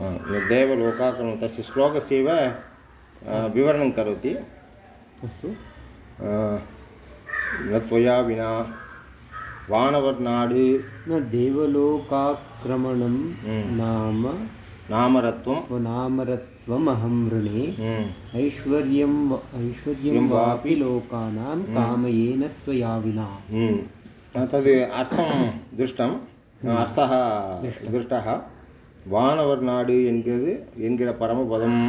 आ, देवलोकाकरणं तस्य श्लोकस्यैव आ, विवरणं करोति अस्तु न त्वया विना वानवर्नाडु न देवलोकाक्रमणं नाम नामरत्वं नामरत्वमहं वृणे ऐश्वर्यं ऐश्वर्यं वापि लोकानां कामयेन त्वया विना. तद् अर्थं दृष्टम् अर्थः दृष्टः வானவர் நாடு என்கிறது என்கிற பரமபதம்.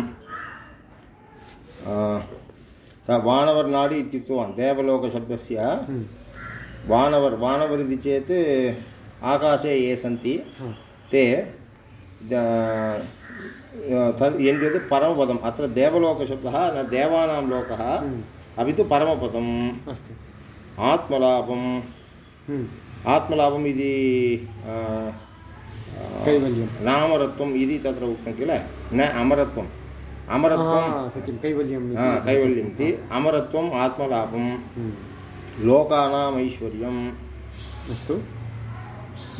வானவர் நாடு இத்தியுக்தவான். தேவலோக சப்தஸ்ய. வானவர் வானவர் इति चेत् आकाशे ये सन्ति ते என்கிறது பரமபதம். அத்த தேவலோகசப்தः न தேவானாं लोकः अपि तु परमपदम् अस्ति आत्मलाभम् आत्मलाभम् इति कैवल्यं नामरत्वम् इति तत्र उक्तं किल न अमरत्वम् अमरत्वं सत्यं कैवल्यं कैवल्यम् इति अमरत्वम् आत्मलाभं லோகானாம் ஐஸ்வர்யம். அஸ்து.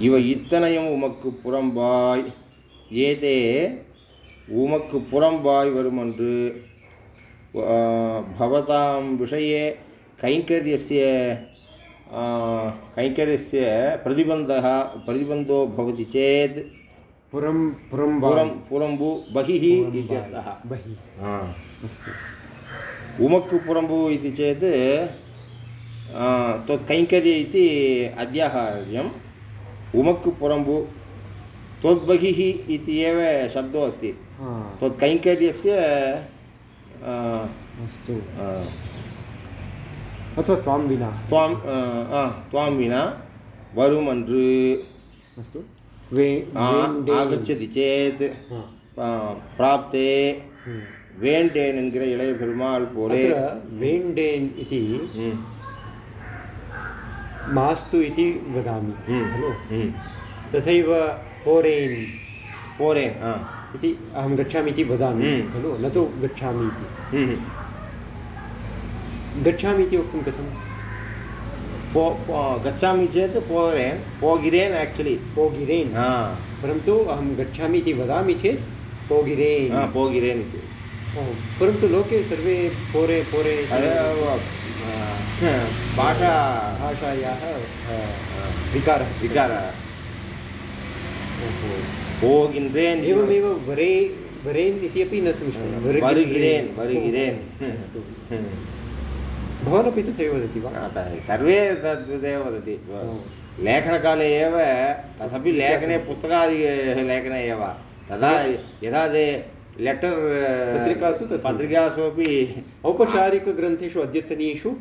இவை இத்தனையும் உமக்கு புறம்பாய். ஏதே உமக்கு புறம்பாய் வருமன்று. பவதாம் விஷயே கைங்கரியசிய कैङ्कर्यस्य प्रतिबन्धः प्रतिबन्धो भवति चेत् पुरं पुरं पुरं पुरम्बु बहिः इत्यर्थः। उमक् पुरम्बु इति चेत् कैङ्कर्य इति अद्याहार्यम् उमक् पुरम्बु त्वद्बहिः इति एव शब्दो अस्ति। त्वत् कैङ्कर्यस्य अस्तु। अथवा त्वां विना त्वां आ, आ, त्वां विना வருமன்று अस्तु वे ஆ, वेण्डे ஆகச்சதி சேத் हा, ஆ, பிராப்தே हम्म। வேண்டேன் என்கிற இளைய பெருமாள் போலே अत्र वेण्डेन् इति ம், मास्तु इति वदामि ம், खलु ம். तथैव पोरेन् போறேன் ஆ इति अहं गच्छामि इति वदामि हम्म। खलु न तु गच्छामि इति गच्छामि इति वक्तुं कथं पो गच्छामि चेत् पोरेन् पोगिरेन् आक्चुलि पोगिरेन्। हा। परन्तु अहं गच्छामि इति वदामि चेत् पोगिरेन्। हा पोगिरेन् इति। परन्तु लोके सर्वे पोरे पोरे भाषा। भाषायाः विकारः। विकारः। पोगिन्द्रेन् एवमेव वरे वरेन् इति अपि न समीचीनं। वरुगिरेन् वरुगिरेन्। अस्तु। भवानपि तथैव वदति वा? सर्वे तद्वदेव वदति। लेखनकाले एव तदपि लेखने पुस्तकादि लेखने एव। तदा यदा ते लेटर् पत्रिकासु। पत्रिकासु अपि औपचारिकग्रन्थेषु अद्यतनीषु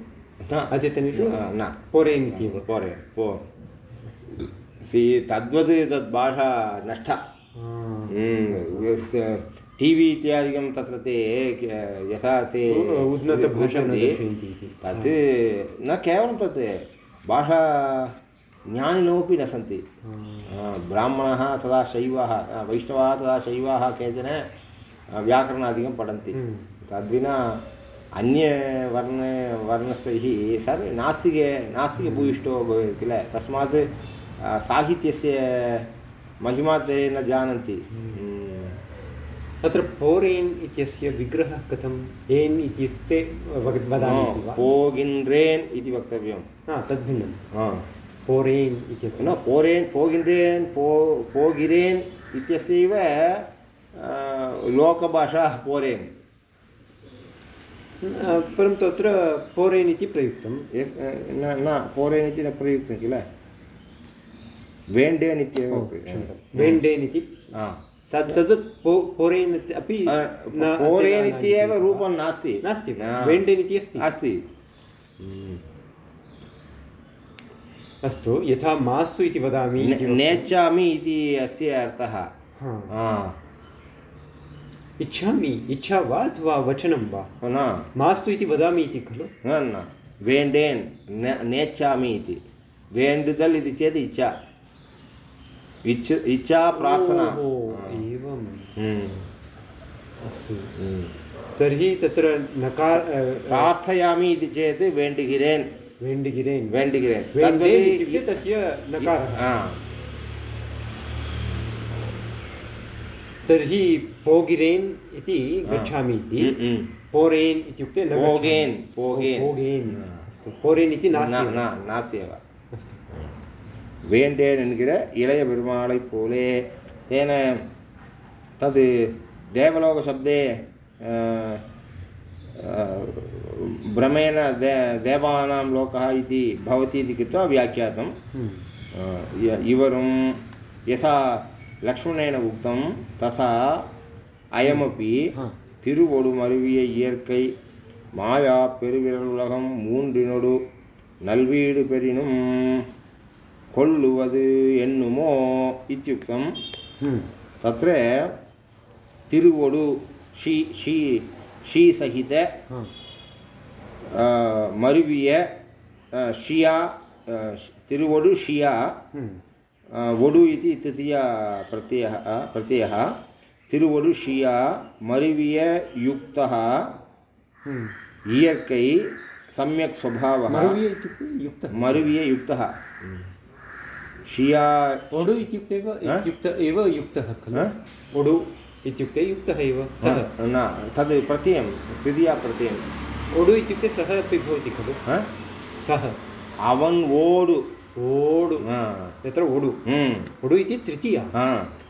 न अद्यतनेषु न। पोरेन् इत्येव पोरे पो। सि तद्वत् तद् भाषा नष्टा टी वी इत्यादिकं तत्र ते यथा ते उन्नतभाषां तत् न केवलं तत् भाषा ज्ञानिनोपि न सन्ति। ब्राह्मणः तदा शैवाः वैष्णवाः तदा शैवाः केचन व्याकरणादिकं पठन्ति। हम्म। तद्विना अन्यवर्ण वर्णस्थैः सर्वे नास्तिके नास्तिकभूयिष्ठो भवेत् किल? तस्मात् साहित्यस्य महिमा ते न जानन्ति। हम्म। अत्र पोरेन् इत्यस्य विग्रहः कथम्? एन् इत्युक्ते वदामि पोगिन्रेन् इति वक्तव्यं हा तद्भिन्नं। पोरेन् इत्यत्र। न पोरेन् पोगिन्द्रेन् पो पोगिरेन् इत्यस्यैव लोकभाषा पोरेन्। परन्तु अत्र पोरेन् इति प्रयुक्तं न न पोरेन् इति न प्रयुक्तं किल? वेण्डेन् इत्येव वेण्डेन् इति तद् तद्वत् पो पोरेन् अपि पोरेन् इत्येव रूपं नास्ति। नास्ति। वेण्डेन् इति अस्ति। अस्ति। अस्तु यथा मास्तु इति वदामि नेच्छामि इति अस्य अर्थः। इच्छामि इच्छा वा अथवा वचनं वा? न। मास्तु इति वदामि इति खलु? न न। वेण्डेन् नेच्छामि इति। वेण्डुदल् इति चेत् इच्छा। इच्छ इच्छा प्रार्थना। हम्म, अस्तु हम्म। तर्हि तत्र नकार अ, प्रार्थयामि इति चेत् वेण्डिगिरेन् वेण्डिगिरेन् वेण्डिगिरेन् वेण्डेन् तद्वत् इत्युक्ते तस्य नकारः हा तर्हि पोगिरेन् इति गच्छामि इति ம், ம். पोरेन् इत्युक्ते न गच्छामि। पोगेन् पोगेन् पोगेन् अस्तु पोरेन् इति न नास्ति न नास्ति एव अस्तु வேண்டேன் என்கிற இளைய பெருமாளைப் போலே தேன तद् देवलोकशब्दे भ्रमेण दे देवानां लोकः इति भवति इति कृत्वा व्याख्यातं। इवरं यथा லக்ஷ்மணேன உக்தம் தசா அயமப்பி திருவொடு மருவிய இயற்கை மாயா பெருவிரல் உலகம் மூன்றினொடு நல்வீடு பெறினும் கொள்ளுவது என்னுமோ இத்தியுக்தம். தत्र तत्र तिरुवोडु शी शी शीसहित मरुविय अ, शिया अ, तिरुवोडु शिया हम्म। अ, वडु इति तृतीया प्रत्ययः अ, प्रत्ययः तिरुवोडु शिया मरुविय युक्तः हम्म। इयर्कै सम्यक् स्वभावः मरुविय युक्तः शिया ओडु इत्युक्ते एव इत्युक्त एव युक्तः खलु ओडु इत्युक्ते युक्तः एव सः। न तद् प्रत्ययं तृतीया प्रत्ययम् ओडु इत्युक्ते सः अपि भवति खलु। सः। अवन् ओडु। ओडु। यत्र ओडु। हम्म। ओडु इति तृतीया।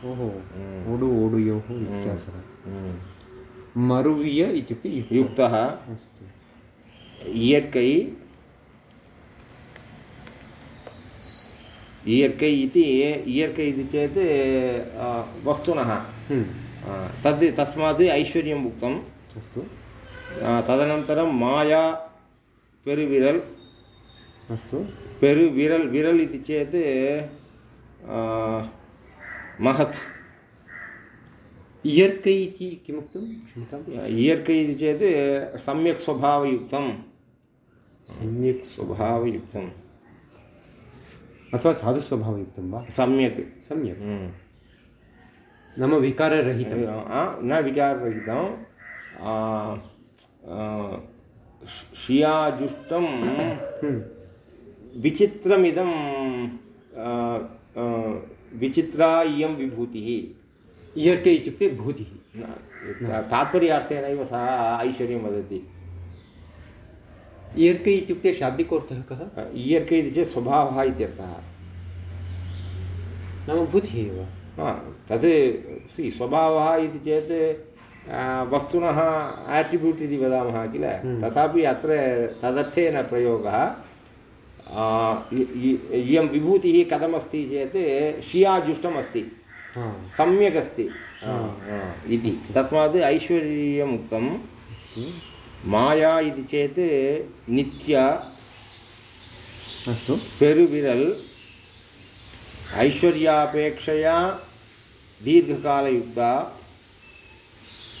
ओहो। हम्म। ओडु ओडुयोः व्यत्यासः हम्म। मरुवीय इत्युक्ते युक्तः। अस्तु। इयर्कै। इयर्कै इति इयर्कै इति चेत् वस्तुनः। तद् तस्मात् ऐश्वर्यम् उक्तम् अस्तु तदनन्तरं माया पेरुविरल्। अस्तु। पेरुविरल् विरल् इति चेत् महत्। इयर्कै इति किमुक्तं? क्षम्यताम् इयर्कै इति चेत् सम्यक् स्वभावयुक्तं सम्यक् स्वभावयुक्तं अथवा साधुस्वभावयुक्तं वा? सम्यक्। सम्यक्। हम्म। नाम विकाररहितं न विकाररहितं आ, आ, श- शियाजुष्टं हम्म। विचित्रमिदं विचित्रा इयं विभूतिः इयर्कै इत्युक्ते भूतिः न- तात्पर्यार्थेनैव सः ऐश्वर्यं वदति इयर्कै इत्युक्ते शाब्दिकोऽर्थः कः इयर्कै इति चेत् स्वभावः इत्यर्थः नाम भूतिः एव तत् सि स्वभावः इति चेत् वस्तुनः आट्रिब्यूट् इति वदामः किल? तथापि अत्र तदर्थेन प्रयोगः इयं विभूतिः कथमस्ति चेत् शियाजुष्टम् अस्ति सम्यक् अस्ति। इति। तस्मात् ऐश्वर्यम् उक्तं माया इति चेत् नित्या अस्तु। पेरुविरल् ऐश्वर्यापेक्षया दीर्घकालयुक्ता।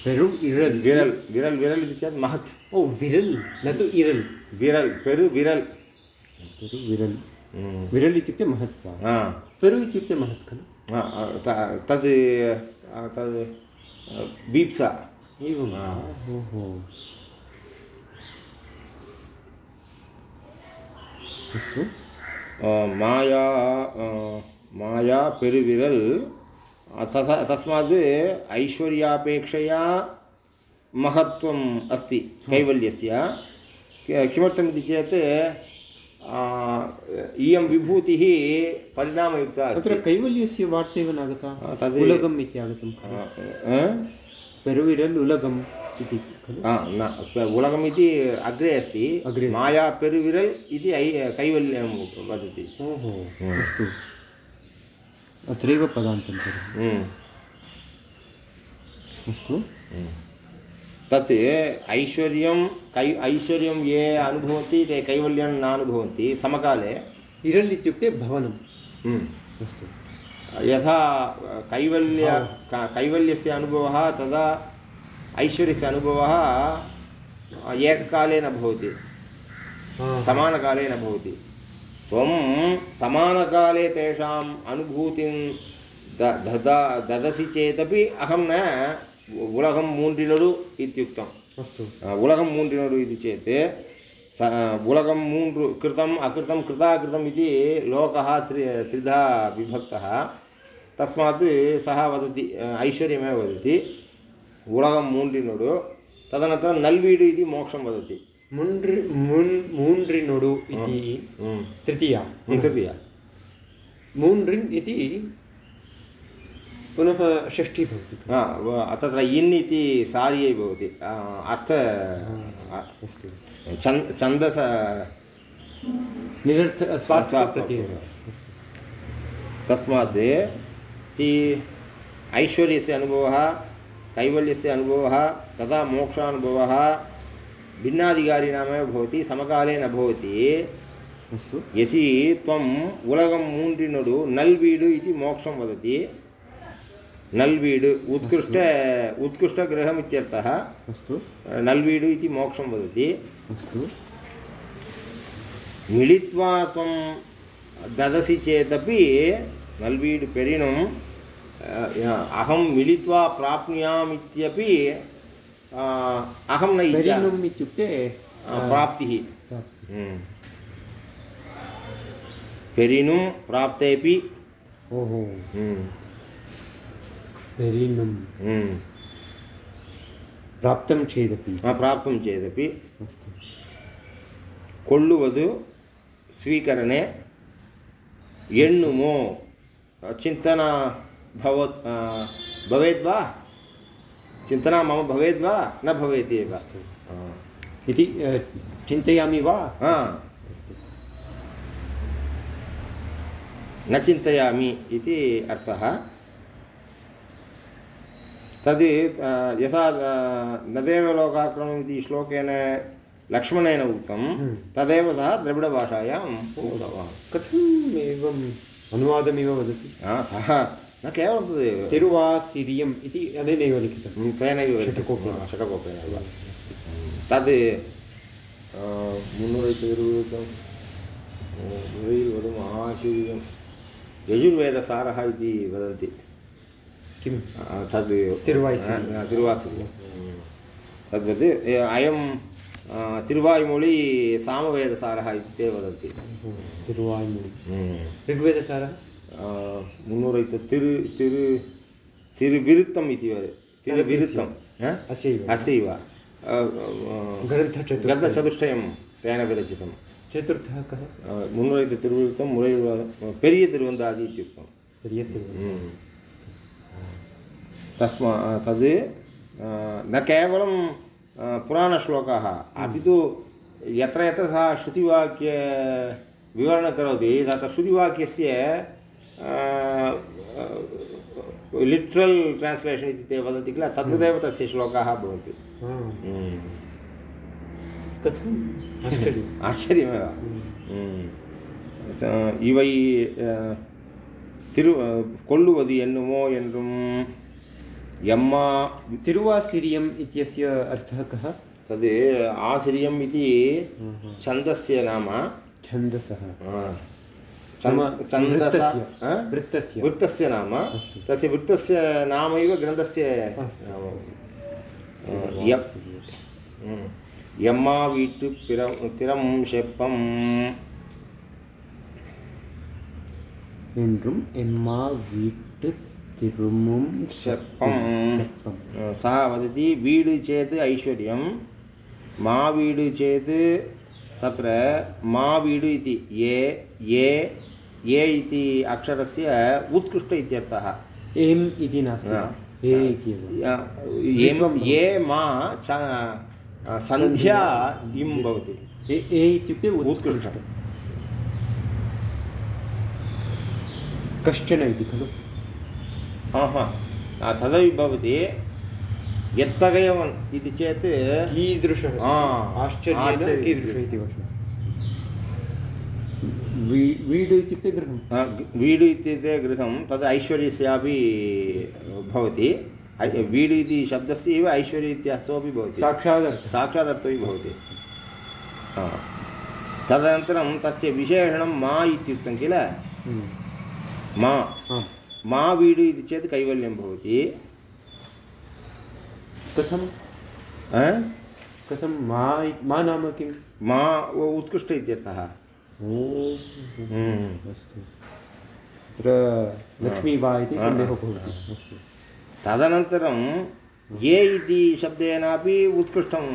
पेरु इरल् विरल् विरल् विरल् इति चेत् महत्। ओ विरल् न तु इरल्। विरल् पेरु विरल्। पेरु विरल्। विरल् इत्युक्ते महत् वा? हा, पेरु इत्युक्ते महत् खलु। तद् तद् बीप्सा। एवं ओहो अस्तु। माया माया पेरुविरल् तथा तस्मात् ऐश्वर्यापेक्षया महत्त्वम् अस्ति कैवल्यस्य। कि- किमर्थमिति चेत् इयं विभूतिः परिणामयुक्ता तत्र कैवल्यस्य वार्ता एव नागता तद् उलगम् इति आगतं पेरुविरल् उलगम् इति न अग्रे अस्ति। अग्रे अस्ति। माया पेरुविरल् इति कैवल्यं वदति। ओहो अस्तु। अत्रैव पदान्तं तर्हि हम्म। अस्तु तत् ऐश्वर्यं कै ऐश्वर्यं ये अनुभवन्ति ते कैवल्यं न अनुभवन्ति समकाले इरल् इत्युक्ते भवनम् हम्म, अस्तु यथा कैवल्य क- कैवल्यस्य अनुभवः तदा ऐश्वर्यस्य अनुभवः एककाले न भवति समानकाले न भवति త్వం సమానకాలే తేషాం అనుభూతిం దదసి చేతపి అహం న ఉలహం మూండినడు ఇత్యుక్తం. అస్తు. ఉలహం మూండినడు ఇది చేత్ స ఉలగం మూండ్రు కృతం అకృతం కృతాకృతం ఇది లోక త్రి త్రిధా విభక్త. తస్మాత్ సహ వదతి ఐశ్వర్యమే వదతి. ఉలగం మూండినడు తదనంతరం నల్వీడు ఇది మోక్షం వదతి. वदति मुन् मूण्ड्रिनुडु इति। तृतीया। तृतीया। मूण्ड्रिन् इति पुनः षष्ठी भवति। हा, तत्र इन् इति सार्यै भवति। अर्थ अस्तु। छन् छन्दस निरर्थ तस्मात् सि ऐश्वर्यस्य अनुभवः कैवल्यस्य अनुभवः तथा मोक्षानुभवः भिन्नाधिकारिणामेव भवति समकाले न भवति। अस्तु। यदि त्वम् उलगं मूण्डिनुडु नल्वीडु इति मोक्षं वदति। नल्वीडु उत्कृष्ट उत्कृष्टगृहमित्यर्थः अस्तु। नल्वीडु इति मोक्षं वदति। अस्तु। मिलित्वा त्वं ददसि चेदपि नल्वीडु पेरिणुम् अहं मिलित्वा प्राप्नुयाम् इत्यपि अहं न इच्छा पेरिनुम् इत्युक्ते अ, प्राप्तिः प्राप्ति। हम्म। पेरिनुं प्राप्तेपि ओहो हम्म, पेरिनुम् हम्म। प्राप्तं चेदपि अ, प्राप्तुं चेदपि अस्तु ಕೊಳ್ಳುವುದು ಸ್ವೀಕರಣೆ ಎಣ್ಣುಮೋ ಚಿಂತನ ಭವತ್ ಭವೇದ್ವಾ चिन्तना मम भवेद् वा न भवेत् एव। हाँ। इति चिन्तयामि वा? न चिन्तयामि इति अर्थः। तद् यथा नदेव लोकाक्रमम् इति श्लोकेन लक्ष्मणेन उक्तं हम्म। तदेव सः द्रविडभाषायाम् उक्तवान्। कथम् एवम् अनुवादमिव वदति? सः न केवलं तदेव तिरुवासिरियम् इति अनेनैव लिखितं तेनैव षट्कोपेन। षट्कोपेन एव तद् मुन्नूरैतिरुवृत्तं वदम् आशीर्यं यजुर्वेदसारः इति वदन्ति किं तद् तिरुवाय्सिरियम्। तिरुवासिरियं तद्वत् अयं आ, सामवेदसारः इति ते वदन्ति तिरुवायुमொழி हम्म. ऋग्वेदसारः मुन्नूरैत तिरु तिरु तिरुविरुत्तम् इति वद तिरुविरुत्तम्? अस्यैव ग्रन्थचतुष्टयं तेन विरचितं चतुर्थः कः मुन्नूरैत तिरुविरुत्तं मुरै पेरिय तिरुवन्दादि इत्युक्तं पर्यतिरुवन्त. तस्मा तद् न केवलं पुराणश्लोकाः अपि तु यत्र यत्र सः श्रुतिवाक्य विवरणं करोति तत्र श्रुतिवाक्यस्य लिट्रल् ट्रान्स्लेशन् इति ते वदन्ति किल तद्वदेव तस्य श्लोकाः भवन्ति हम्म. कथम् आश्चर्यम् ஆச்சரியமே ம். ச- இவை அஹ், திரு அஹ், கொல்லுவது என்னுமோ என்றும் எம்மா तिरुवासिरियम् इत्यस्य अर्थः कः तद् आश्रियम् इति छन्दस्य नाम छन्दसः आ, नाम छन्- छन्दस वृत्तस्य आ? वृत्तस्य वृत्तस्य नाम अस्तु। तस्य वृत्तस्य नामैव ग्रन्थस्य अस्तु। नाम ஆ, எப் ம். எம்மா வீட்டு பிறம் திறம் செப்பம் என்றும் எம்மா வீட்டு திருமும் செப்பம் செப்பம் सः वदति वीडु चेत् ऐश्वर्यं मा वीडु चेत् तत्र मा वीडु इति ये ये ये इति अक्षरस्य उत्कृष्ट इत्यर्थः। एम् इति नास्ति। हा। ए इत्येव एम्- ये मा च सन्ध्या इं भवति। ए इत्युक्ते उत्कृष्ट। कश्चन इति खलु। हा हा तदपि भवति। यत्तगयवन् इति चेत् कीदृशः? आश्चर्यं। कीदृशः इति वचनं। वी- वीडु इत्युक्ते गृहं आ, ग- वीडु इत्युक्ते गृहं तद् ऐश्वर्यस्यापि भवति। वीडु इति शब्दस्य एव ऐश्वर्य इत्यर्थोपि भवति। साक्षादर्थः। साक्षादर्थोपि भवति। तदनन्तरं तस्य विशेषणं मा इत्युक्तं किल? हम्म। मा। मा वीडु इति चेत् कैवल्यं भवति। कथं? कथं मा मा नाम किं मा उत्कृष्ट इत्यर्थः. अस्तु तत्र लक्ष्मी वा इति सन्देहो भवति अस्तु तदनन्तरं ये इति शब्देनापि उत्कृष्टम्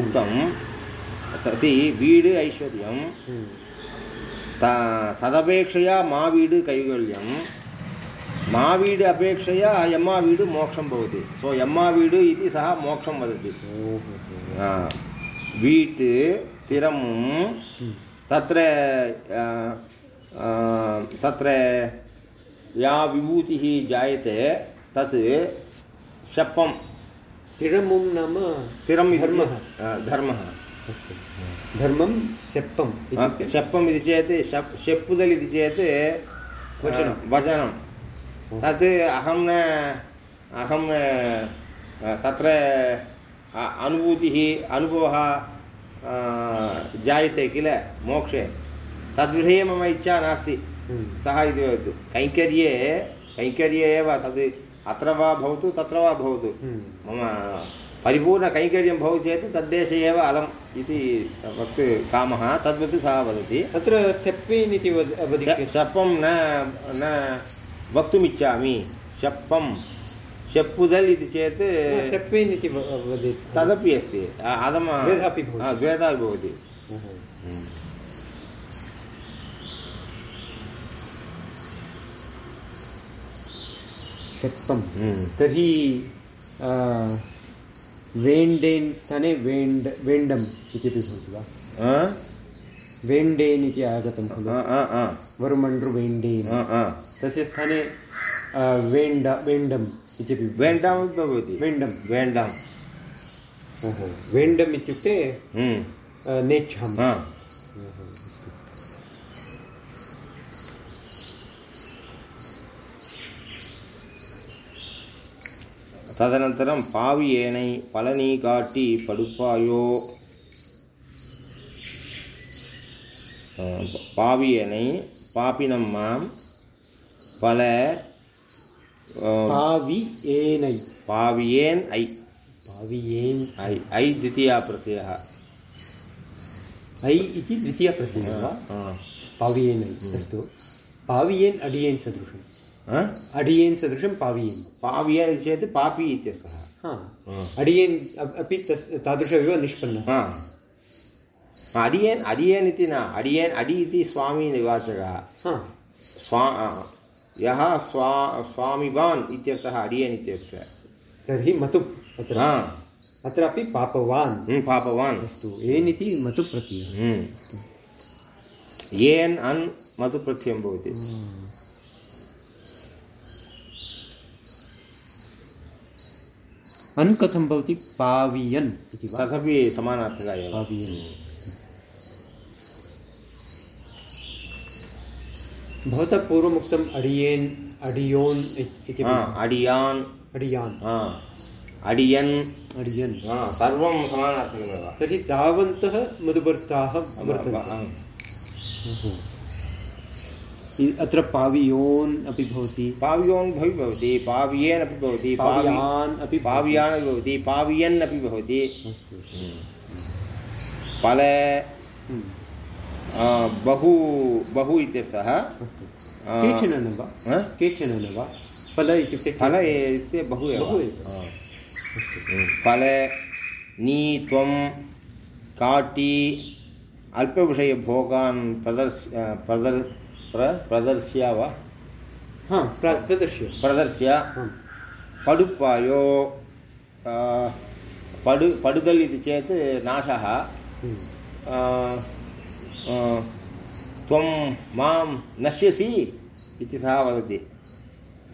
उक्तं। तसि वीड् ऐश्वर्यं। त तदपेक्षया मा वीड् कैवल्यं। मा वीड् अपेक्षया यम्मा वीड् मोक्षं भवति। सो यम्मा वीड् इति सः मोक्षं वदति। वीट् तिरं तत्र तत्र या विभूतिः जायते तत् शपं तिरमुं नाम तिरम् धर्मः। धर्मः। अस्तु। धर्मं इत्युक्ते शपम् इति चेत् शप् शेप्पुदल् इति चेत् वचनं। वचनं। तत् अहं न अहं तत्र अनुभूतिः अनुभवः जायते किल मोक्षे। तद्विषये मम इच्छा नास्ति। हम्म, सः इति वदति। कैङ्कर्ये कैङ्कर्ये एव तद् अत्र वा भवतु तत्र वा भवतु। हम्म, मम परिपूर्णकैङ्कर्यं भवति चेत् तद्देशे एव अलम् इति वक्तुं कामः। तद्वत् सः वदति। अत्र सेप्पेन् इति वद श- न न वक्तुमिच्छामि। शपं शप्पुदल् इति चेत् सेप्पेन् इति वदेत् तदपि अस्ति अ- अदम द्वेधा अपि भवति। द्वेधा भवति। हम्म। तर्हि वेण्डेन् स्थाने वेण्ड् वेण्डम् इत्यपि भवति वा? वेण्डेन् इति आगतं खलु आ, आ, आ, वरुमण्ड्रु वेण्डेन्। तस्य स्थाने वेण्ड वेण्डम् इत्यपि वेण्डामपि भवति वेण्डम् वेण्डाम् ओहो वेण्डम् इत्युक्ते हम्म। आ, नेच्छामि हा ओहो, अस्तु। ததனந்தரம் பாவி ஏனை பழனி காட்டி படுப்பாயோ அஹ், பாவி ஏனை பாப்பினம் மாம் பல पावि एन ऐ पावियेन्। ऐ ऐ द्वितीय प्रत्ययः ऐ इति द्वितीया प्रत्ययः वा पावियेन् हम्म। अस्तु। पावियेन् अडियेन् सदृशम्। अडियेन् सदृशं पावियेन्। पावियेन् इति चेत् पापी इत्यर्थः। अडियेन् अपि तस् तादृशमेव निष्पन्नः। अडियेन् अडियेन् इति न अडियेन् अडि इति स्वामी निवाचकः। स्वा यः स्वा स्वामिवान् इत्यर्थः अडियन् इत्यस्य तर्हि मतु अत्र अत्रापि पापवान्। हम्म, पापवान्। अस्तु एन् इति मतु प्रत्ययः हम्म। येन् अन् मधु प्रत्ययं भवति। अन् कथं भवति? पावियन् इति वा? तदपि समानार्थकः एव पावियन्। भवतः पूर्वमुक्तम् अडियेन् अडियोन् इत्- अडियान्। अडियान्। हा अडियन्। अडियन्। हा सर्वं समानार्थकमेव। तर्हि तावन्तः मधुभर्ताः वर्तन्ते। अत्र पावियोन् अपि भवति। पाव्योन् भवि भवति पाव्येन् अपि भवति पावियान् अपि पाव्यान् अपि भवति पाव्यन् अपि भवति। अस्तु फल आ, बहु बहु इत्यर्थः केचन न वा? केचन न वा? फल इत्युक्ते फल इत्युक्ते बहु एव। बहु फल नी त्वं काटि अल्पविषयभोगान् प्रदर्श प्रदर् प्र प्रदर्श्य वा? हा प्र- प्रदर्श्य। प्रदर्श्य। पडुप्पायो आ, पडु पडुदल् इति चेत् नाशः। हम्म, आ, आ, त्वं माँ नश्यसि इति सः वदति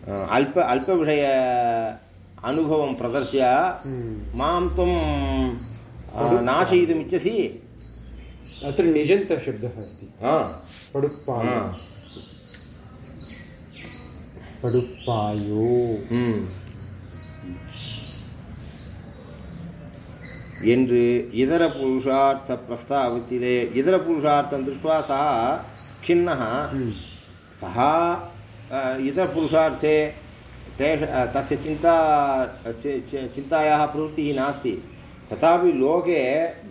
आ, अल्प अल्पविषय अनुभवं प्रदर्श्य हम्म। माँ त्वं आ, नाशयितुम् इच्छसि अत्र निजन्तशब्दः अस्ति हा, पडुप्पायो என்று இதர புருஷார்த்த பிரஸ்தாவத்திலே இதர புருஷார்த்தம் திருஷ்டுவா சः खिन्नः हम्म, सः अ, इतरपुरुषार्थे तेष अ, तस्य चिन्ता चि- चि- चिन्तायाः प्रवृत्तिः नास्ति तथापि लोके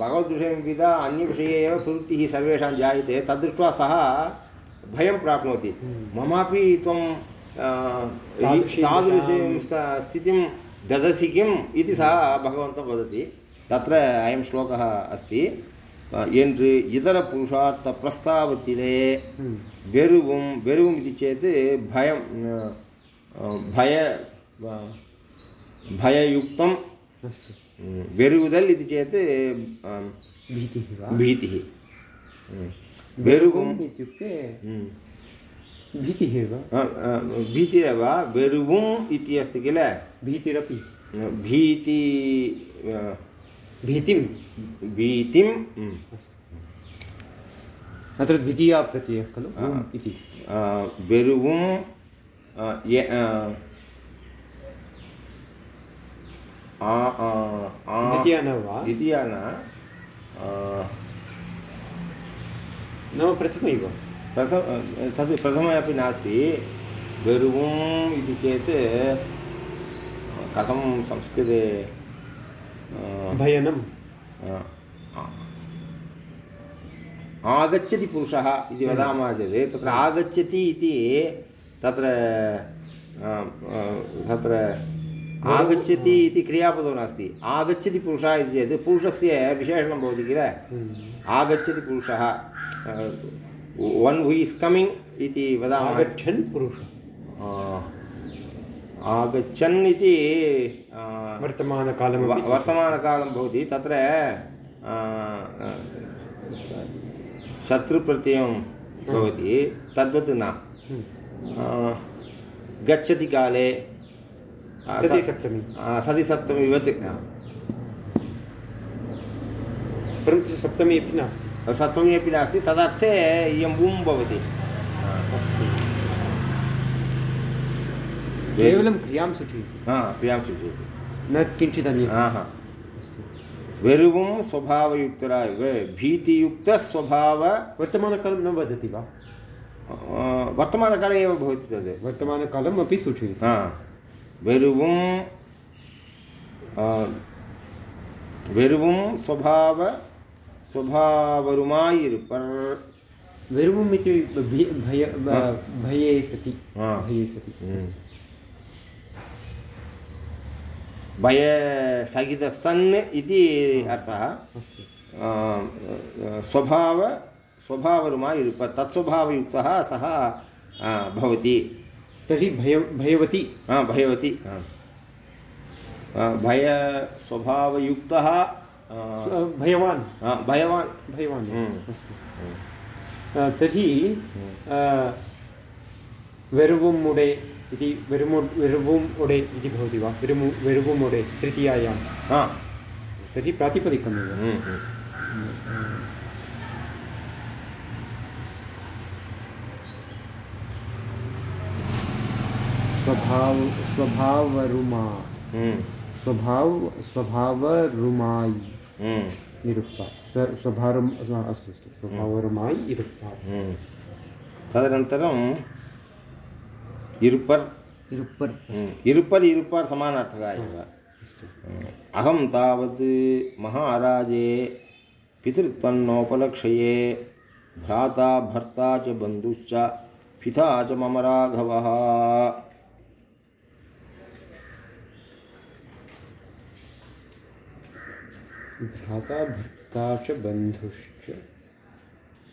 भगवद्विषयं विदा अन्यविषये एव प्रवृत्तिः सर्वेषां जायते तद्दृष्ट्वा सः भयं प्राप्नोति ममापि त्वं आ, तादृशीं तादृशीं स्त- स्थितिं ददसि किम् इति सः भगवन्तं वदति तत्र अयं श्लोकः अस्ति என்று இதர புருஷார்த்த பிரஸ்தாவத்திலே வெறுவும் வெறுவும் इति चेत् भयं अ, भय भययुक्तं अस्तु वेरुदल् इति चेत् अ, भीतिः वा भीतिः वेरुगुं इत्युक्ते भीतिः एव भीतिरेव वेरुवुम् इति अस्ति किल भीतिरपि भीति अ, भीतिं भीतिं mm, अत्र द्वितीया प्रत्ययः खलु? इति। वेरुवुं द्वितीया न वा? द्वितीया न नाम प्रथमैव? प्रथम तद् प्रथमे अपि नास्ति। वेरुवुम् इति चेत् कथं संस्कृते भयनं अ, आगच्छति पुरुषः इति वदामः चेत् तत्र आगच्छति इति तत्र अ, तत्र आगच्छति इति क्रियापदो नास्ति। आगच्छति पुरुषः इति चेत् पुरुषस्य विशेषणं भवति किल? आगच्छति पुरुषः। वन् हू इस् कमिङ्ग् इति वदामः। आगच्छन् पुरुषः। आगच्छन् इति अ, वर्तमानकालमपि व- वर्तमानकालं भवति तत्र शत्रुप्रत्ययं भवति तद्वत् न। गच्छति काले अ, सति त- सप्तमी अ, सति सप्तमीवत् अ, परन्तु सप्तमी अपि नास्ति। सप्तमी अपि नास्ति तदर्थे इयं वुं भवति। अस्तु। केवलं क्रियां सूचयति हा क्रियां सूचयति न किञ्चित् अन्यत् हा हा अस्तु वेरुवुं स्वभावयुक्तरा इव भीतियुक्तस्वभाव वर्तमानकालं न वदति वा अ, वर्तमानकाले एव भवति तद् वर्तमानकालम् अपि सूचयति ஆ வெறுவும் ஆ, வெறுவும் स्वभाव स्वभावरुमायिरुपर् विरुवम् इति भि- भय हा। भये सति। भये सति भयसहितसन् इति अर्थः अस्तु आ, आ, तत्स्वभावयुक्तः सः भवति तर्हि भय भयवती हा भयवती हा। आ, भयस्वभावयुक्तः आ, भयवान् भयवान् भयवान्। अस्तु तर्हि वेरुवुम्मुडे इति वेरुमु वेरुवुम् इति भवति वा? वेरुमु वेरुवुम् तृतीयायां तर्हि प्रातिपदिकमेव हम्म, हम्म। स्वभाव स्वभावरुमा। हम्म, स्वभाव स्वभावरुमायि निरुक्ता। स्व स्वभावरुम् अस्तु अस्तु। स्वभावरुमायि इरुक्ता हम्म. इरुपर् इरुप्पर् हम्म, इरुपर् इरुपर् समानार्थकः एव. अहं तावत् महाराजे पितृत्वन्नोपलक्षये भ्राता भर्ता च बन्धुश्च पिता च मम राघवः भ्राता भर्ता च बन्धुश्च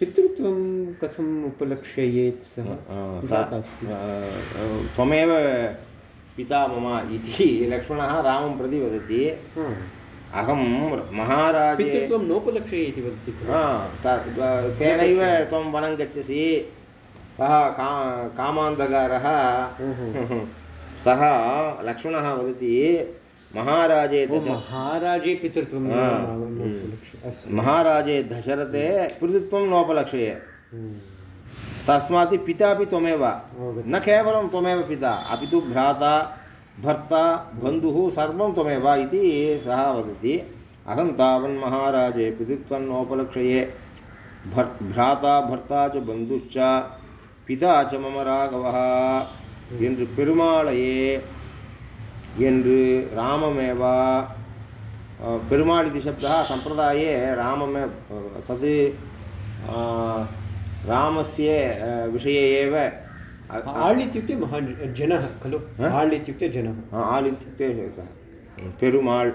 पितृत्वं कथम् उपलक्ष्येत् सः? त्वमेव पिता मम इति लक्ष्मणः रामं प्रति वदति। हा। अहं महाराजे पितृत्वं नोपलक्ष्ये इति वदति तेनैव त्वं वनं गच्छसि। सः का कामान्धकारः। सः लक्ष्मणः वदति महाराजे ओ, दश महाराजे पितृत्वं न- हा. न- नोपलक्ष्ये अस्तु महाराजे दशरथे पितृत्वं नोपलक्ष्ये हम्म। तस्मात् पितापि त्वमेव अवगतम्। न केवलं त्वमेव पिता अपि तु भ्राता भर्ता बन्धुः सर्वं त्वमेव इति सः वदति अहं तावन् महाराजे पितृत्वं नोपलक्ष्ये भर् भ्राता भर्ता च बन्धुश्च पिता च मम राघवः என்று பெருமாளையே என்று राममेव अ, पेरुमाळ् इति शब्दः सम्प्रदाये राममेव तद् अ, रामस्य अ, विषये एव अ- आळ् इत्युक्ते महान् जनः खलु हा? आळ् इत्युक्ते जनः आ, आल् इत्युक्ते पेरुमाळ्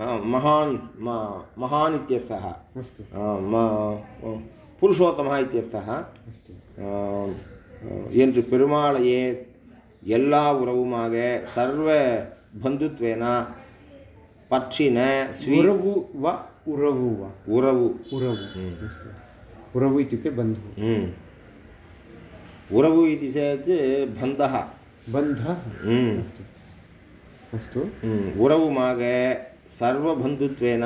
अ, महान् म- महान् इत्यर्थः अस्तु अ, म- पुरुषोत्तमः इत्यर्थः अस्तु ஆம், என்று பெருமாளையே எல்லா உறவுமாக சர்வ பந்துத்வேன பற்றின ஸ்வீ उरवु वा उरवु वा உறவு उरवु अस्तु उरवु इत्युक्ते बन्धुः ம். உறவு இது சேத் பந்தः बन्धः ம். अस्तु अस्तु ம். உறவுமாக சர்வ பந்துத்வேன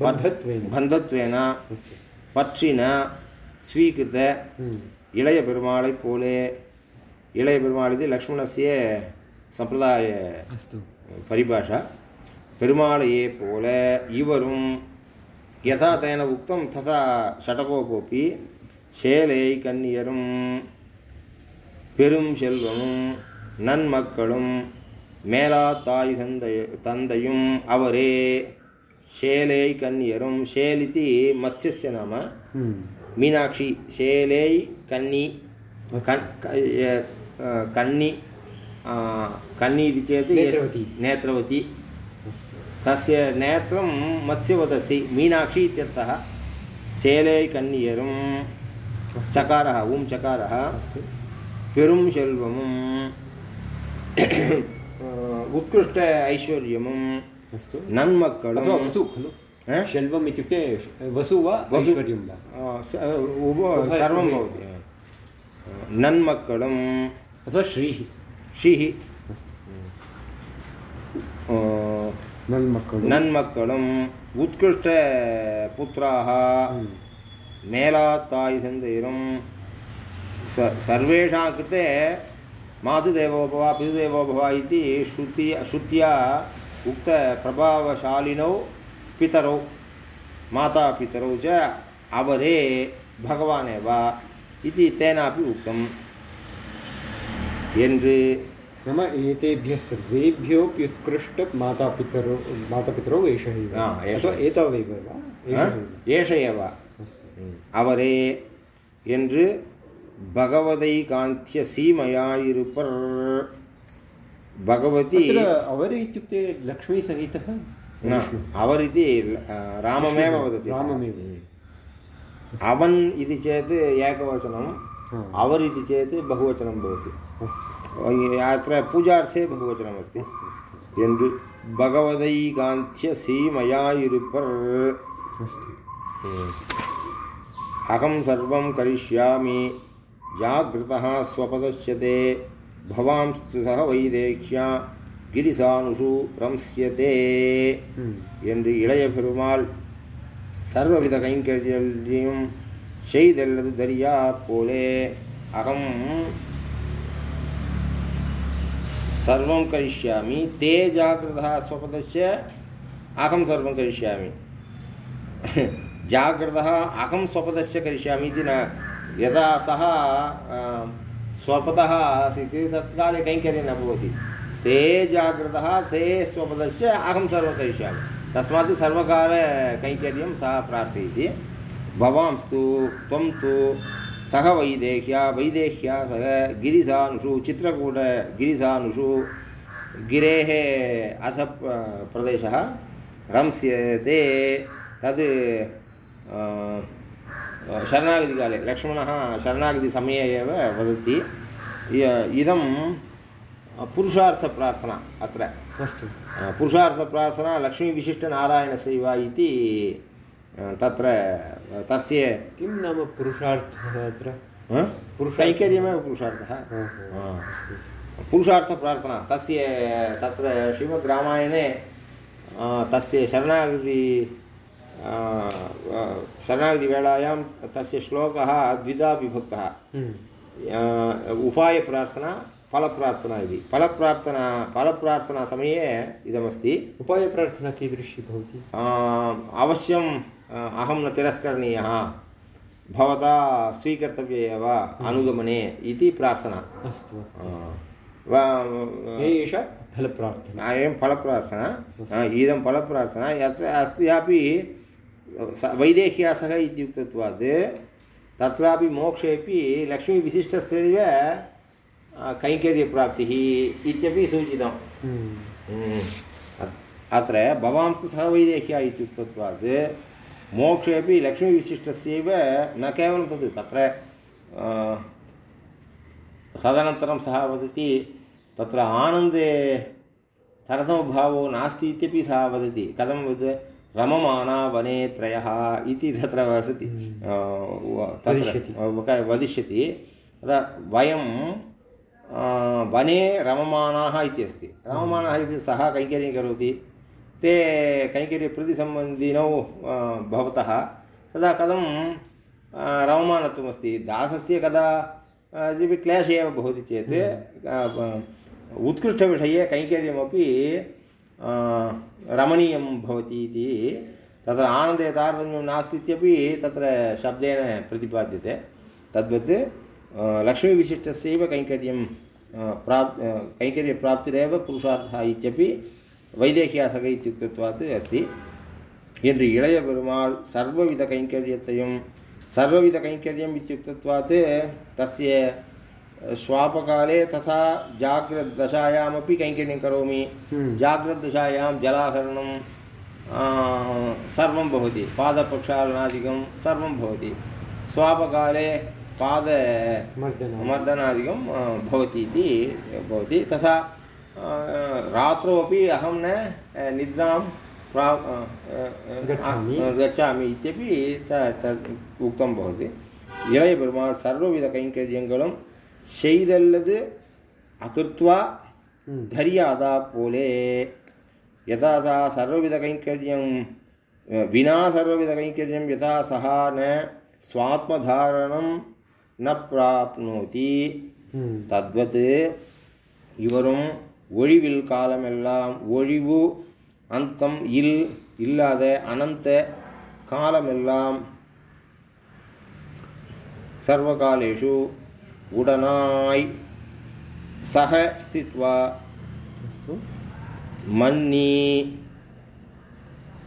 बन्धत्वेन பந்தத்வேன अस्तु பற்றின ஸ்வீகிருத हम्म, இளைய பெருமாளைப் போலே இளைய பெருமாள் இது லக்ஷ்மணஸ்ய சம்பிரதாய பரிபாஷா. பெருமாளையே போல இவரும் யதா தேன உக்தம் ததா ஷடகோபோப்பி சேலை கண்ணியரும் பெரும் செல்வமும் நன்மக்களும் மேலா தாய் தந்தை தந்தையும் அவரே. சேலை கண்ணியரும் சேலித்தி மத்ஸ்ய நாம. மீனாட்சி சேலை கன்னி கண்ணி कन्नी इति चेत् नेत्रवती तस्य नेत्रं मत्स्यवत् अस्ति मीनाक्षी इत्यर्थः सेले कन्नियरुं चकारः ऊं चकारः पेरुं शल्वमुम् उत्कृष्ट ऐश्वर्यमुम् अस्तु नन्मक्कळु वसु खलु शल्वम् इत्युक्ते वसु वा ऐश्वर्यं वा सर्वं भवति नन्मक्कळम् अथवा श्रीः श्रीः अ, नन्मक्कळु நன்மக்களும் உத்கிருஷ்ட புத்திராக हम्म, மேலாத்தாய் தந்தையரும் स सर्वेषां कृते मातुदेवोभव पितृदेवोभव इति श्रुति श्रुत्या उक्तप्रभावशालिनौ पितरौ मातापितरौ च अवरे भगवानेव इति तेनापि उक्तम् என்று नाम एतेभ्यः सर्वेभ्योऽपि उत्कृष्ट मातापितरौ मातापितरौ एषः एव हा, एषः। अथवा एतावेव वा ஆ? एषः एव ஏஷ ஏவ अस्तु அவரே என்று பகவதை காந்திய சீமையாயிருப்பர் பகவதி तत्र अवरे इत्युक्ते लक्ष्मीसहितः न, அவர் इति अ, राममेव वदति सः। राममेव அவன் इति चेत् एकवचनं हा, अवर् इति चेत् बहुवचनं भवति अस्तु अत्र पूजार्थे बहुवचनमस्ति अस्तु अस्तु என்று பகவதை காந்திய சீமையாயிருப்பர் अस्तु अहं सर्वं करिष्यामि जागृतः स्वपदश्यते भवांस्तु सह वैदेह्या गिरिसानुषु रंस्यते हम्म, என்று இளைய பெருமாள் சர்வவித கைங்கரியம் செய்தல்லது தரியா போலே அகம் सर्वं करिष्यामि। ते जागृतः स्वपदस्य अहं सर्वं करिष्यामि। जागृतः अहं स्वपदस्य करिष्यामि इति न। यदा सः स्वपदः आसीत् तत्काले कैङ्कर्यं न भवति। ते जागृतः ते स्वपदस्य अहं सर्वं करिष्यामि। तस्मात् सर्वकालकैङ्कर्यं सः प्रार्थयति। भवांस्तु, त्वं तु सह वैदेह्या वैदेह्या सह गिरिसानुषु चित्रकूटगिरिसानुषु गिरेः अथ प्रदेशः रंस्यते। तद् शरणागतिकाले लक्ष्मणः शरणागतिसमये एव वदति। इदं पुरुषार्थप्रार्थना अत्र। अस्तु। पुरुषार्थप्रार्थना लक्ष्मीविशिष्टनारायणस्यैव इति तत्र तस्य किं नाम पुरुषार्थः अत्र? अ? पुरुषार्थः। हा। पुरुषार्थप्रार्थना। तस्य तत्र श्रीमद् रामायणे तस्य शरणागति शरणागतिवेलायां तस्य श्लोकः द्विधा विभक्तः हम्म, उपायप्रार्थना फलप्रार्थना इति। फलप्रार्थना फलप्रार्थनासमये इदमस्ति। उपायप्रार्थना कीदृशी भवति? अवश्यं अहं न तिरस्करणीयः भवता स्वीकर्तव्य एव अनुगमने इति प्रार्थना। अस्तु एषा फलप्रार्थना। अयं फलप्रार्थना। इदं फलप्रार्थना। यत् अस्यापि स- वैदेह्यासः इत्युक्तत्वात् तत्रापि मोक्षेपि लक्ष्मीविशिष्टस्यैव कैङ्कर्यप्राप्तिः इत्यपि सूचितम् हम्म, हम्म। अत्र भवांस्तु सह वैदेह्या इत्युक्तत्वात् मोक्षेपि लक्ष्मीविशिष्टस्यैव न केवलं तद् तत्र तदनन्तरं सः वदति तत्र आनन्दे तरसमभावो नास्ति इत्यपि सः वदति कथं वद रममाणा वने त्रयः इति तत्र वसति तत्र वदिष्यति। तदा वयं वने रममाणाः इति अस्ति। रममाणः इति सः कैङ्कर्यं करोति ते कैङ्कर्यप्रतिसम्बन्धिनौ भवतः तदा कथं रममाणत्वमस्ति दासस्य कदा क्लेशः एव भवति चेत् उत्कृष्टविषये कैङ्कर्यमपि रमणीयं भवति इति, तत्र आनन्दे तारतम्यं नास्ति इत्यपि तत्र शब्देन प्रतिपाद्यते। तद्वत् लक्ष्मीविशिष्टस्यैव कैङ्कर्यं प्राप् कैङ्कर्यप्राप्तिरेव पुरुषार्थः इत्यपि வைதேகியாசக இத்தியுக்தத்வாத்து அஸ்தி என்று இளைய பெருமாள் சர்வவித கைங்கரியத்தையும் சர்வவித கைங்கரியம் இத்தியுக்தத்வாத் தஸ்ய श्वापकाले तथा जाग्रद्दशायामपि कैङ्कर्यं करोमि। हम्म। जाग्रद्दशायां जलाहरणं सर्वं भवति। पादप्रक्षालनादिकं सर्वं भवति। स्वापकाले पाद मर्दनादिकं। भवति इति भवति। तथा रात्रौ अपि अहं न अ, निद्रां प्रा अ, अ, गच्छामि। अ, गच्छामि इत्यपि त तत् उक्तं भवति இளைய பெருமாள் சர்வவித கைங்கரியங்களும் செய்தல்லது அகிருத்வா ம். धर्यादा पोले यथा सः सर्वविधकैङ्कर्यं विना सर्वविधकैङ्कर्यं यथा सः न स्वात्मधारणं न प्राप्नोति ம் தத்வத் இவரும் ஒழிவில் காலமெல்லாம் ஒழிவு அந்தம் இல் இல்லாத அனந்த காலமெல்லாம் சர்வகாலேஷு உடனாய் சக ஸ்தித்வா மன்னி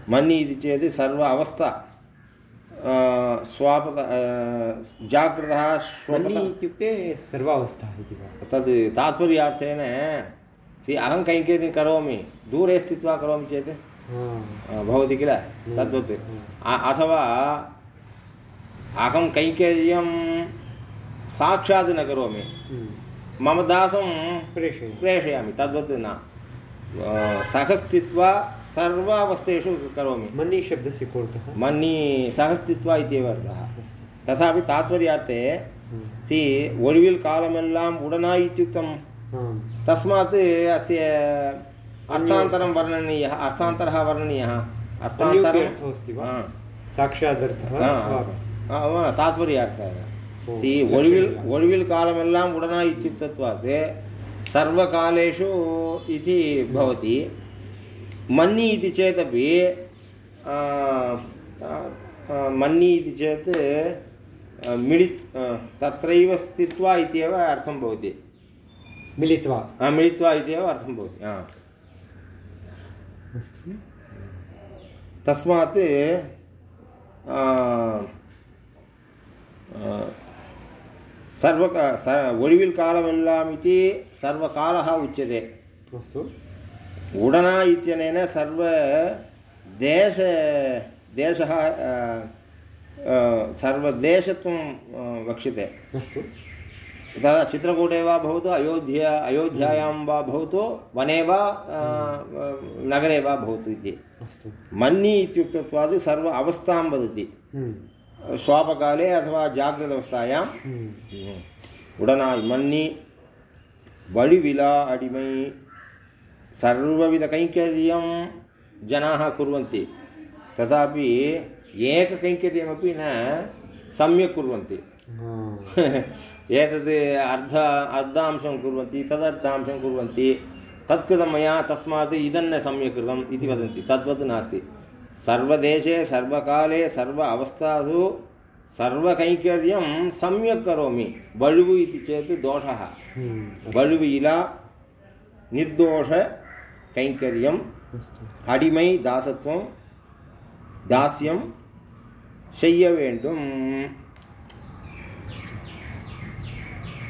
మన్ని ఇది చేది సర్వ అవస్థ స్వాపద జాగ్రత్త ఇత్యుక్తే సర్వావస్థ ఇది తద్ తాత్పర్యార్థేన सी अहं कैङ्कर्यं करोमि दूरे स्थित्वा करोमि चेत् भवति किल तद्वत् अथवा अहं कैङ्कर्यं साक्षात् न करोमि मम दासं प्रेषय प्रेषयामि। तद्वत् न सह स्थित्वा सर्वावस्थेषु करोमि मन्नी शब्दस्य कोऽर्थः मन्नी सह स्थित्वा इत्येव अर्थः तथापि तात्पर्यार्थे हाँ। सि ओडिविल् कालमेल्लाम् उडना इत्युक्तं तस्मात् अस्य अर्थान्तरं वर्णनीयः अर्थान्तरः वर्णनीयः अन्योपि अर्थान्तरं अर्थोऽस्ति वा हा, साक्षादर्थः हा, अथवा हा, तात्पर्यार्थः ओ, सि ஒழிவில் लक्षणीयः। ஒழிவில் कालमेल्लाम् उडनाय్ इत्युक्तत्वात् सर्वकालेषु इति भवति मन्नि इति चेदपि आ, आ, आ, मन्नि इति चेत् आ, मिळि आ, तत्रैव स्थित्वा इत्येव अर्थं भवति मिलित्वा। हाँ मिलित्वा इति एव अर्थं भवति हा। अस्तु तस्मात् सर्वका कालमेल्लाम् इति सर्वकालः उच्यते। अस्तु। उडना इत्यनेन सर्व देश देशः सर्वदेशत्वं वक्ष्यते। अस्तु। यथा चित्रकूटे वा भवतु अयोध्या अयोध्यायां वा भवतु वने वा नगरे वा भवतु इति। मन्नी इत्युक्तत्वात् सर्व अवस्थां वदति। हम्म। स्वापकाले अथवा जाग्रदवस्थायां हम्म। उड़ना मन्नि वळिविला अडिमै सर्वविधकैङ्कर्यं जनाः कुर्वन्ति। तथापि एककैङ्कर्यमपि न सम्यक् कुर्वन्ति। एतद् अर्ध अर्धांशं कुर्वन्ति तदर्धांशं कुर्वन्ति तत् कृतं मया तस्मात् इदं न सम्यक् कृतम् इति वदन्ति तद्वत् नास्ति सर्वदेशे सर्वकाले सर्व अवस्थासु सर्वकैङ्कर्यं सम्यक् करोमि वळुवु इति चेत् दोषः म्, वळुवु इला निर्दोषकैङ्कर्यम् अस्तु அடிமை தாசத்துவம் தாஸ்யம் செய்ய வேண்டும்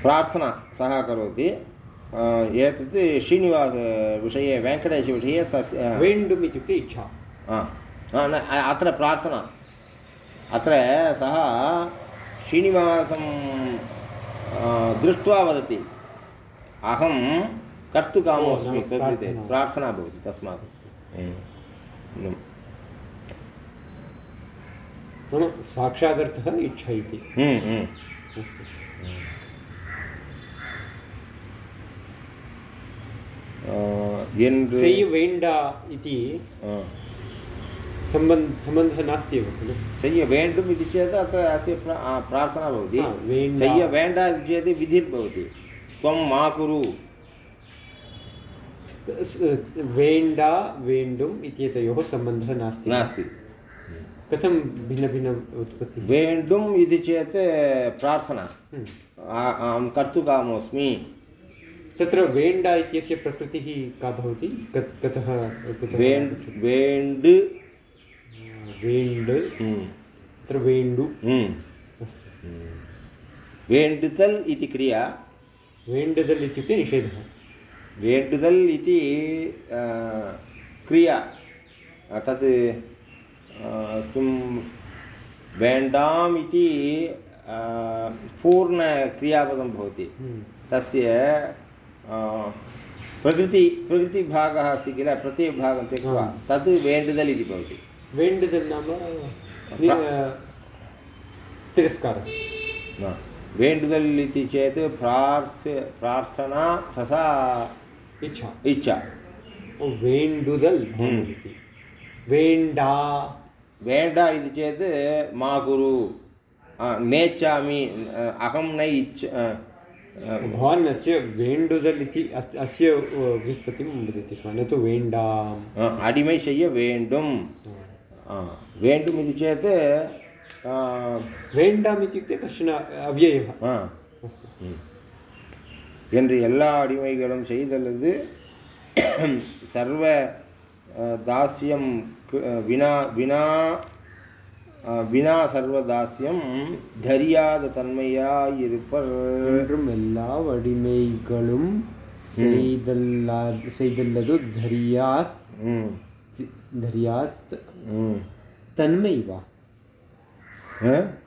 प्रार्थना सः करोति। एतत् श्रीनिवासविषये वेङ्कटेशविषये सस्य वेण्डुम् इत्युक्ते इच्छा। न अत्र प्रार्थना। अत्र सः श्रीनिवासं दृष्ट्वा वदति। अहं कर्तुकामोऽस्मि ओ, तद्विते प्रार्थना। भवति तस्मात्। हम्म। हम्म। साक्षादर्थः इच्छा इति। वेण्डा इति सम्बन् सम्बन्धः नास्ति एव खलु सय्य वेण्डुम् इति चेत् अत्र अस्य प्रार्थना भवति सय्य वेण्डा इति चेत् विधिर्भवति त्वं मा कुरु वेण्डा वेण्डुम् इत्येतयोः सम्बन्धः नास्ति नास्ति कथं भिन्नभिन्न उत्पत्तिः वेण्डुम् इति चेत् प्रार्थना अहं कर्तुकामोऽस्मि तत्र वेण्डा इत्यस्य प्रकृतिः का भवति? कत् कतः कुतः वेण् आगच्छति? वेण्ड्। वेण्ड्। हम्म, तत्र वेण्डु। हम्म। अस्तु। वेण्डुदल् इति क्रिया। वेण्डदल् इत्युक्ते निषेधः। वेण्डुदल् इति क्रिया। तत् किं वेण्डाम् इति पूर्णक्रियापदं भवति। हम्म। तस्य प्रकृति प्रकृतिभागः अस्ति किल प्रत्ययभागं त्यक्त्वा। तत् वेण्डुदल् इति भवति वेण्डदल् नाम तिरस्कारः वेण्डुदल् इति चेत् प्रार्थ प्रार्थना तथा इच्छा इच्छा वेण्डुदल्। वेण्डा वेण्डा इति चेत् मा कुरु नेच्छामि अहं न इच्छ भवान् अस्य वेण्डुदल् इति अस्- अस्य अ, व्युत्पत्तिं वदति स्म न तु वेण्डाम् आ, अडिमै செய்ய வேண்டும் आ, வேண்டும் इति चेत् आ, वेण्डाम् इत्युक्ते कश्चन अव्ययः आ, अस्तु என்று எல்லா அடிமைகளும் செய்தல்லது சர்வ அஹ், தாஸ்யம் கு- அஹ், வினா வினா அஹ், வினா சர்வ தாஸ்யம் தரியாத தன்மையாயிருப்பர். என்றும் எல்லா வடிமைகளும் செய்தல்லா செய்தல்லது தரியாத் தரியாத். தன்மை வா.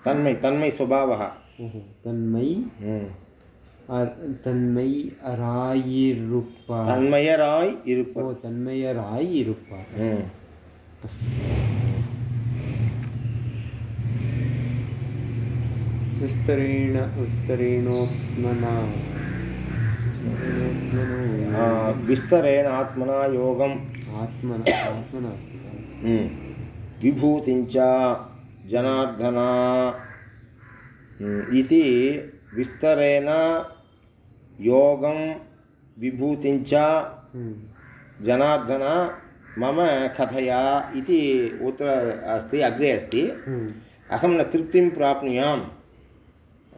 தன்மை தன்மை சுபாவः தன்மை தன்மை அராயிருப்பார். தன்மையராய் இருப்பர். தன்மையராய் இருப்பார். विस्तरेण विस्तरेणोत्मना विस्तरेण आत्मना योगम्। आत्मना आत्मना अस्ति। हम्म। विभूतिञ्च जनार्दना। हम्म। इति विस्तरेण योगं विभूतिञ्च हम्म। जनार्दन मम कथया इति अत्र अस्ति अग्रे अस्ति। अहं न तृप्तिं प्राप्नुयाम्।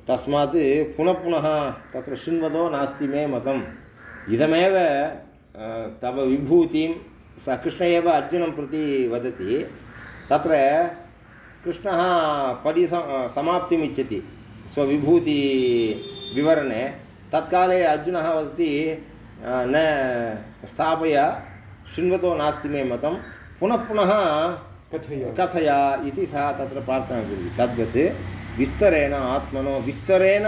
तस्मात् पुनः पुनः तत्र शृण्वतो नास्ति मे मतम्। इदमेव तव विभूतिं स कृष्ण एव अर्जुनं प्रति वदति। तत्र कृष्णः परिस समाप्तिम् इच्छति स्वविभूतिविवरणे तत्काले अर्जुनः वदति न स्थापय शृण्वतो नास्ति मे मतं पुनः पुनः कथय। कथय इति सः तत्र प्रार्थना करोति तद्वत् विस्तरेण आत्मनो विस्तरेण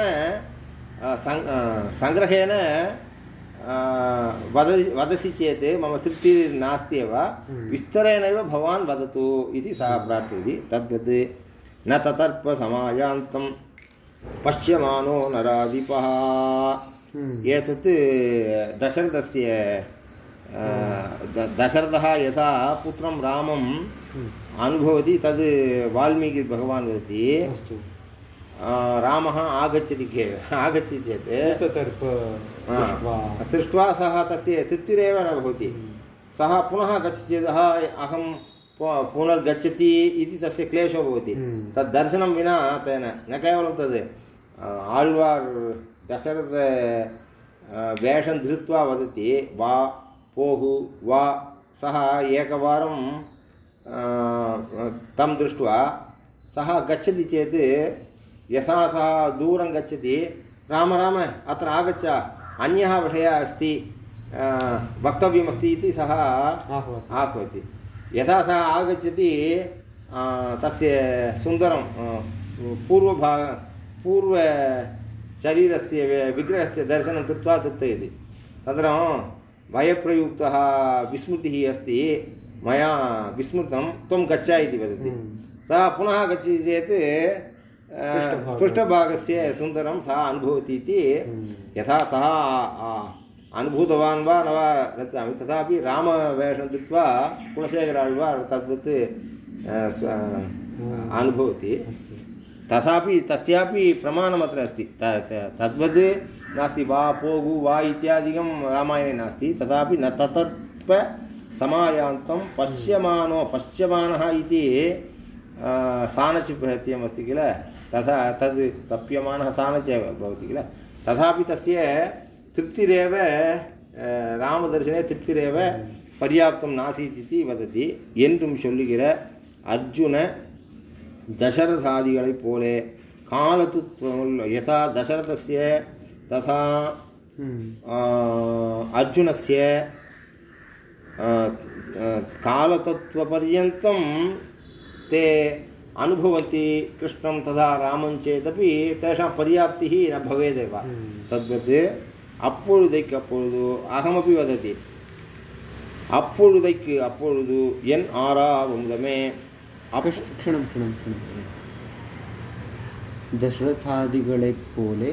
सङ् सङ्ग्रहेण वदति वदसि चेत् मम तृप्तिः नास्ति एव। विस्तरेणैव भवान् वदतु इति सः प्रार्थयति। तद्वत् न ततर्पसमायान्तं पश्यमानो नराधिपः। हम्म, एतत् दशरथस्य दशरथः यथा पुत्रं रामं हम्म, अनुभवति तद् वाल्मीकिभगवान् वदति। रामः आगच्छति के आगच्छति चेत् दृष्ट्वा सः तस्य तृप्तिरेव न भवति सः पुनः गच्छति चेत् अहं पुनर्गच्छति इति तस्य क्लेशो भवति हम्म। तद् दर्शनं विना तेन न केवलं तद् आಳ್वार् दशरथ वेषं धृत्वा वदति वा पोहु वा सः एकवारं तं दृष्ट्वा सः गच्छति चेत् यथा सः दूरं गच्छति। राम राम अत्र आगच्छ। अन्यः विषयः अस्ति वक्तव्यमस्ति इति सः आह्वति। यदा सः आगच्छति तस्य सुन्दरं पूर्वभाग पूर्वशरीरस्य विग्रहस्य दर्शनं कृत्वा तृप्तयति तत्र भयप्रयुक्तः विस्मृतिः अस्ति। मया विस्मृतं त्वं गच्छ इति वदति। सः पुनः गच्छति चेत्। पृष्ठभागस्य सुन्दरं सः अनुभवति इति यथा सः अनुभूतवान् वा न वा गच्छामि तथापि रामवेषं धृत्वा कुलशेखराழ்वार् तद्वत् स- अनुभवति। तथापि तस्यापि प्रमाणमत्र अस्ति। तद्वत् नास्ति। वा पोगु वा इत्यादिकं रामायणे नास्ति। तथापि न ततत्व समायान्तं पश्यमानो पश्यमानः इति अ, सानचि किल? तथा तद् तप्यमानः सानः च भवति किल तथापि तस्य तृप्तिरेव रामदर्शने तृप्तिरेव पर्याप्तं नासीत् इति वदति என்றும் சொல்லுகிற அர்ஜுன தசரதாதிகளைப் போல காலத்துவம் யதா தசரதஸ்ய ததா அர்ஜுனஸ்ய காலதத்துவபர்யந்தம் ते अनुभवन्ति कृष्णं तथा रामं चेदपि तेषां पर्याप्तिः न भवेदेव तद्वत् அப்பொழுதைக்கு அப்பொழுது அகமப்பி வதத்தி அப்பொழுதைக்கு அப்பொழுது என் ஆறாவமுதமே. க்ஷணம் க்ஷணம் தசரதாதிகளைப் போலே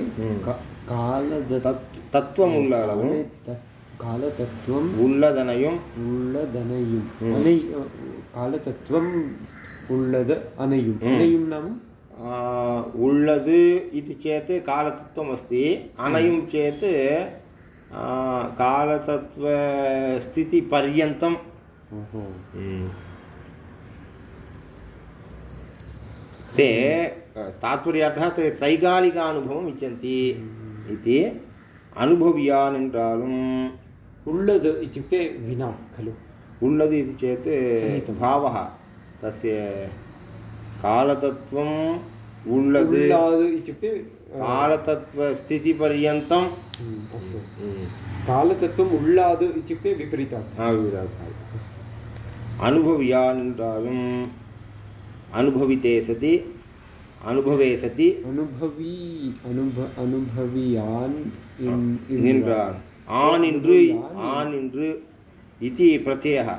கால தத்துவம் உள்ள அளவும். கால தத்துவம் உள்ளதனையும். உள்ளதனையும். கால தத்துவம் காலதத்துவம் உள்ளது அனையும் ம். அனையும் नाम आ, உள்ளது इति चेत् कालतत्त्वम् अस्ति अनयुं चेत् आ, कालतत्त्वस्थितिपर्यन्तं ओहो ते तात्पर्यार्थः ते त्रैकालिकानुभवम् इच्छन्ति इति अनुभवियान् என்றாலும் உள்ளது इत्युक्ते विना खलु உள்ளது इति चेत् सहितं। भावः तस्य कालतत्त्वम् உள்ளது उल्लाद् इत्युक्ते कालतत्त्वस्थितिपर्यन्तं हम्म, अस्तु ம். कालतत्त्वम् उल्लाद् इत्युक्ते विपरीतार्थः ஆ, விரோதால். அனுபவியான் என்றாலும் அனுபவித்தே சதி அனுபவே சதி अनुभवी अनुभव अनुभवियान् इन्- इन्- நின்றான் ஆனின்று ஆனின்று இதி பிரத்யயः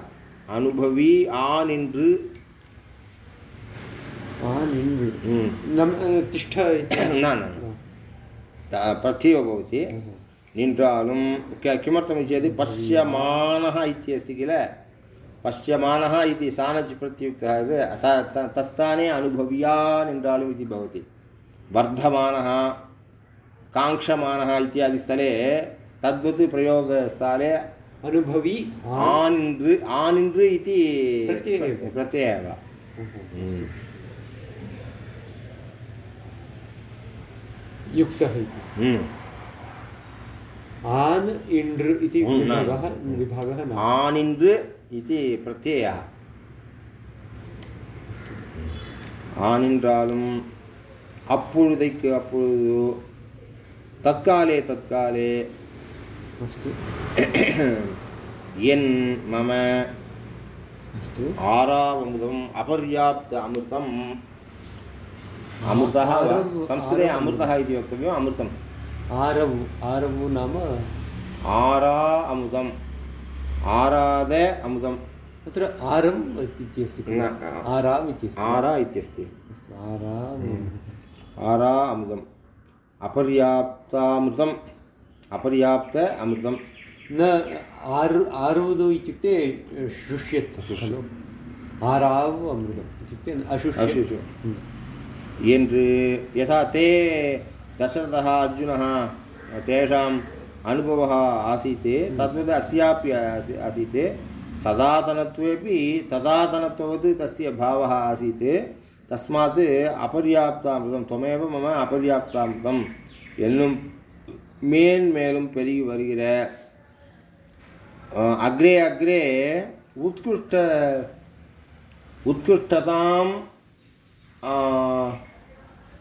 அனுபவி ஆனின்று आन् इन्- ம். नम तिष्ठ न न प्रथिव भवति निन्दालुं किमर्थम् इति चेत् पश्यमानः इति अस्ति किल पश्यमानः इति सानज् प्रत्युक्तः तत्स्थाने अनुभव्यान् निन्दालुम् इति भवति वर्धमानः काङ्क्षमाणः इत्यादि तद्वत् प्रयोगस्थले अनुभवी आनिन्द्र आनिन्द्र इति प्रत्ययः एव युक्तः इति हम्म। आन् इण्ड् इति हम्म, न। विभागः विभागः न ஆனின்று இது பிரத்யயா ஆனின்றாலும் அப்பொழுதைக்கு அப்பொழுது தற்காலே தற்காலே अस्तु என் மம अस्तु ஆறாவமுதம் அபர்யாப்த அமிர்தம் अमृतः संस्कृते अमृतः इति वक्तव्यम् अमृतम् आरव् आरवु नाम आरा अमृतम् आराद अमृतम् तत्र आरम् इति अस्ति खलु आराम् इति अस्ति आरा इत्यस्ति अस्तु आराम् आरा अमृतम् अपर्याप्तामृतम् अपर्याप्त अमृतं न आर् आरुदु इत्युक्ते शुष्यत् खलु आराव् अमृतम् इत्युक्ते अशुष्यत् अशुषु हम्म. என்று यथा ते दशरथः अर्जुनः तेषाम् अनुभवः आसीत् तद्वत् अस्यापि आसी- आसीत् सदातनत्वेपि तदातनत्ववत् तस्य भावः आसीत् तस्मात् அபர்யாப்தாமிருதம் त्वमेव मम அபர்யாப்தாமிருதம் என்னும் மேன்மேலும் பெருகி வருகிற अ, अग्रे अग्रे उत्कृष्ट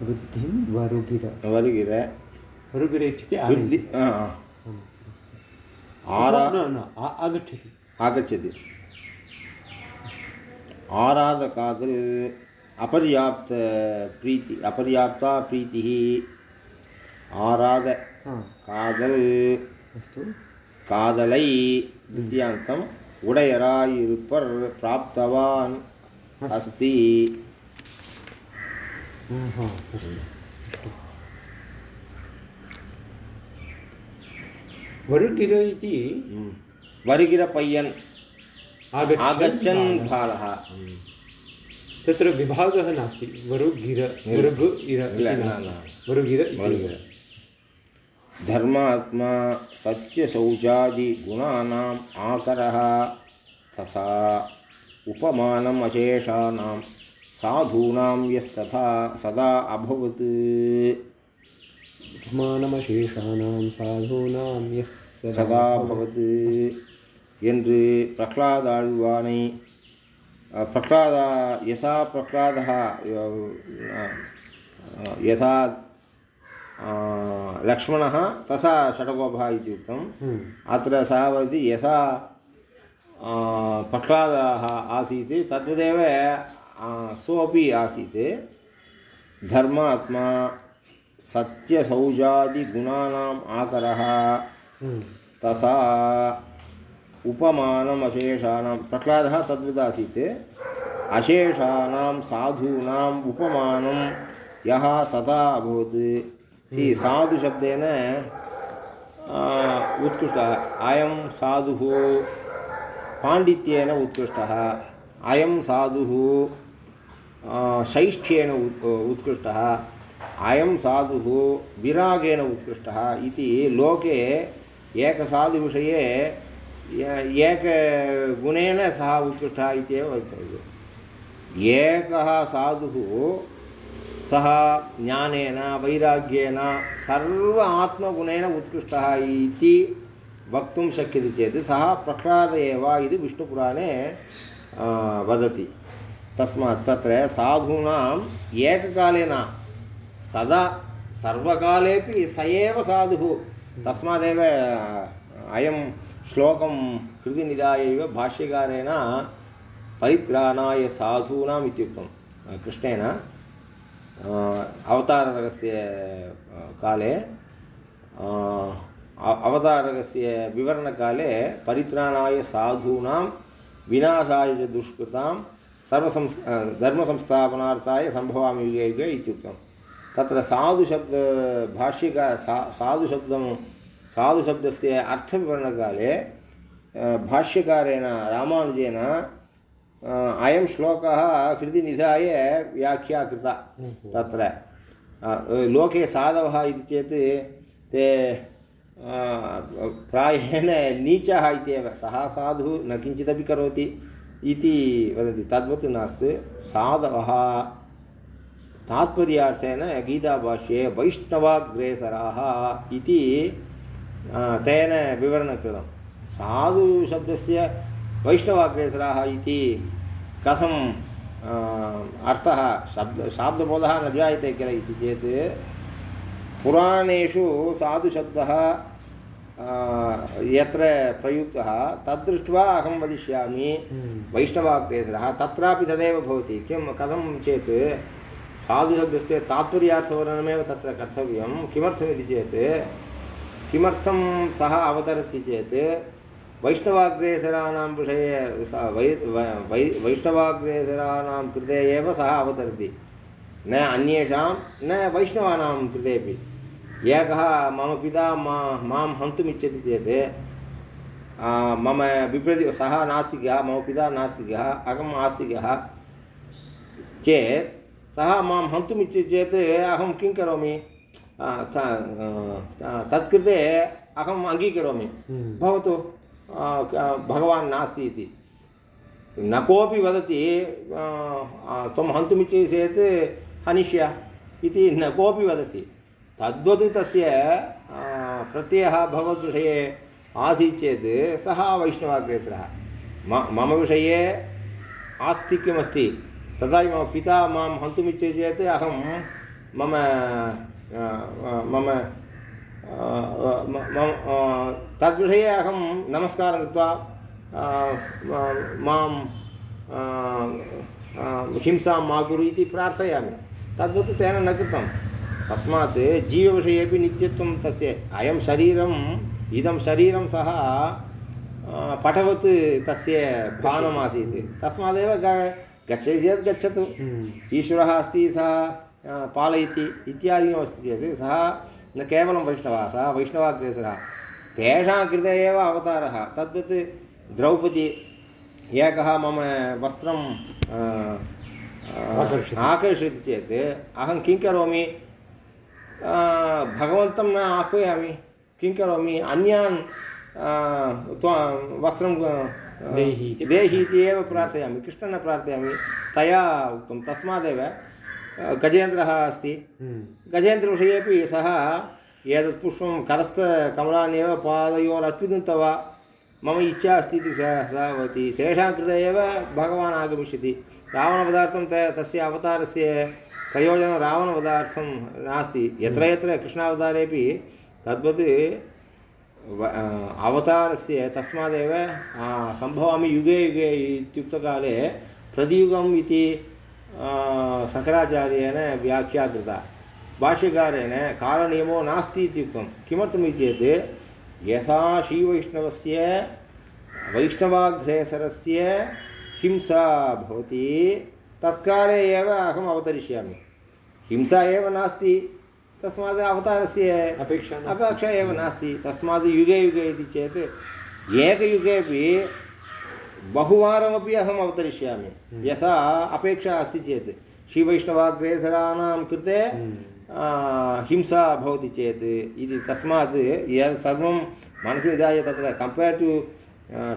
ವೃದ್ಧಿಂ ವರುಗಿರ ವರುಗಿರ ವರುಗಿರ ಇತ್ಯುಕ್ತೆ ವೃದ್ಧಿ ಆರ ಆಗಚ್ಚತಿ ಆಗಚ್ಚತಿ ಆರಾಧಕಾದ ಅಪರ್ಯಾಪ್ತ ಪ್ರೀತಿ ಅಪರ್ಯಾಪ್ತ ಪ್ರೀತಿ ಆರಾಧ ಕಾದಲ್ ಅಸ್ತು ಕಾದಲೈ ದಿಸ್ಯಾಂತಂ ಉಡೆಯರಾಯಿರುಪರ್ ಪ್ರಾಪ್ತವಾನ್ ಅಸ್ತಿ हाँ वरुगिरो इति हम्म। वरुगिरपय्यन् आगच्छन् बालः। तत्र विभागः नास्ति। वरुगिर वरुगु इर वरुगिर धर्मात्मा सत्यशौचादिगुणानाम् आकरः। तथा उपमानम् अशेषाणाम् साधूनां यः सदा सदा अभवत् பிரமாணமசேஷானாம் சாதூனாம் எஸ் சதா பவது என்று பிரகலாதாழ்வானை அஹ், பிரகலாதா யதா பிரகலாதः அஹ், यथा अह, लक्ष्मणः तथा षडगोपः इति उक्तम् अत्र सः वदति यथा अह, प्रह्लादः आसीत् तद्वदेव सोऽपि आसीत्। धर्मात्मा सत्यसौजादिगुणानाम् आकरः। तथा उपमानम् अशेषाणां प्रह्लादः तद्वत् आसीत्। अशेषाणां साधूनाम् उपमानं यः सदा अभवत्। सि साधुशब्देन आ, उत्कृष्टः। अयं साधुः पाण्डित्येन उत्कृष्टः। अयं साधुः शैष्ठ्येन उत् उत्कृष्टः अयं साधुः विरागेण उत्कृष्टः इति लोके एकसाधुविषये एकगुणेन सः उत्कृष्टः इत्येव वदति एकः साधुः सः ज्ञानेन वैराग्येन सर्व आत्मगुणेन उत्कृष्टः इति वक्तुं शक्यते चेत् सः प्रह्लाद एव इति विष्णुपुराणे वदति तस्मात् तत्र साधूनाम् एककाले सदा सर्वकालेपि स एव साधुः। तस्मादेव अयं श्लोकं हृदि निधाय एव भाष्यकारेण परित्राणाय साधूनाम् इत्युक्तं कृष्णेन अ, अवताररहस्य अ, काले अवतारकस्य विवरणकाले परित्राणाय साधूनां विनाशाय च दुष्कृतां सर्वसंस् धर्मसंस्थापनार्थाय सम्भवामि युगे युगे इत्युक्तं तत्र साधुशब्द भाष्यका सा साधुशब्दं साधुशब्दस्य अर्थविवरणकाले भाष्यकारेण रामानुजेन अयं श्लोकः हृदि निधाय व्याख्या कृता तत्र। लोके साधवः इति चेत् ते प्रायेण नीचाः इत्येव। सः साधुः न किञ्चिदपि करोति। इति वदति तद्वत् नास्ति। साधवः तात्पर्यार्थेन गीताभाष्ये वैष्णवाग्रेसराः इति तेन विवरणं कृतं साधुशब्दस्य वैष्णवाग्रेसराः इति कथं अ, अर्थः? शब्द शाब्दबोधः न जायते किल इति चेत् पुराणेषु साधुशब्दः यत्र प्रयुक्तः तद्दृष्ट्वा अहं वदिष्यामि वैष्णवाग्रेसरः तत्रापि तदेव भवति। किं कथं चेत् साधुशब्दस्य तात्पर्यार्थवर्णनमेव तत्र कर्तव्यं। किमर्थमिति चेत् किमर्थं सः अवतरति चेत् वैष्णवाग्रेसराणां विषये स वै वै- वै वैष्णवाग्रेसराणां कृते एव सः अवतरति। न अन्येषां न वैष्णवानां कृतेपि। एकः मम पिता मा माँ हन्तुमिच्छति चेत् आ, मम विप्रति सः नास्तिकः मम पिता नास्तिकः अहम् आस्तिकः चेत् सः माँ हन्तुमिच्छति चेत् अहं किं करोमि? तत्कृते अहम् अङ्गीकरोमि। हम्म। भवतु भगवान् नास्ति इति। न कोऽपि वदति त्वं हन्तुमिच्छति चेत् हनिष्य इति न कोऽपि वदति। तद्वत् तस्य प्रत्ययः भगवद्विषये आसीत् चेत् सः वैष्णवाग्रेसरः। म, मम विषये आस्तिक्यमस्ति। तथा मम पिता माँ हन्तुमिच्छति चेत् अहं मम मम मम तद्विषये अहं नमस्कारं कृत्वा माँ हिंसां मा कुरु इति प्रार्थयामि। तद्वत् तेन न कृतं तस्मात् जीवविषयेपि नित्यत्वं तस्य अयं शरीरम् इदं शरीरं सः पटवत् तस्य भानमासीत् तस्मादेव ग गच्छति चेत् गच्छतु। हम्म। ईश्वरः अस्ति सः पालयति इत्यादिकम् अस्ति चेत् सः न केवलं वैष्णवः सः वैष्णवाग्रेसरः। तेषां कृते एव अवतारः। तद्वत् द्रौपदी एकः मम वस्त्रं आ, आ, आकर्षति। आकर्षति चेत् अहं किं करोमि? भगवन्तं न आह्वयामि किं करोमि अन्यान् त्वा- वस्त्रं देहि इति एव प्रार्थयामि कृष्णं न प्रार्थयामि तया उक्तं तस्मादेव गजेन्द्रः अस्ति हम्म। गजेन्द्रविषयेपि सः एतत् पुष्पं करस्थकमलान्येव पादयोरर्पितुं तव मम इच्छा अस्ति इति सः सः भवति तेषां कृते एव भगवान् आगमिष्यति रावणपदार्थं त तस्य अवतारस्य प्रयोजनं रावणपदार्थं नास्ति। यत्र यत्र कृष्णावतारेपि तद्वत् अवतारस्य तस्मादेव सम्भवामि युगे युगे इत्युक्तकाले प्रतियुगम् इति शङ्कराचार्येण व्याख्या कृता। भाष्यकारेण कालनियमो नास्ति इत्युक्तं किमर्थमिति चेत् यथा श्रीवैष्णवस्य वैष्णवाग्रेसरस्य हिंसा भवति। तत्काले एव अहम् अवतरिष्यामि। हिंसा एव नास्ति तस्मात् अवतारस्य अपेक्षा। अपेक्षा एव नास्ति तस्मात् युगे युगे इति चेत् एकयुगेपि बहुवारमपि अहम् अवतरिष्यामि। यथा अपेक्षा अस्ति चेत् श्रीवैष्णवाग्रेसराणां कृते हिंसा भवति चेत् इति तस्मात् यत् सर्वं मनसि निधाय तत्र कम्पेर् टु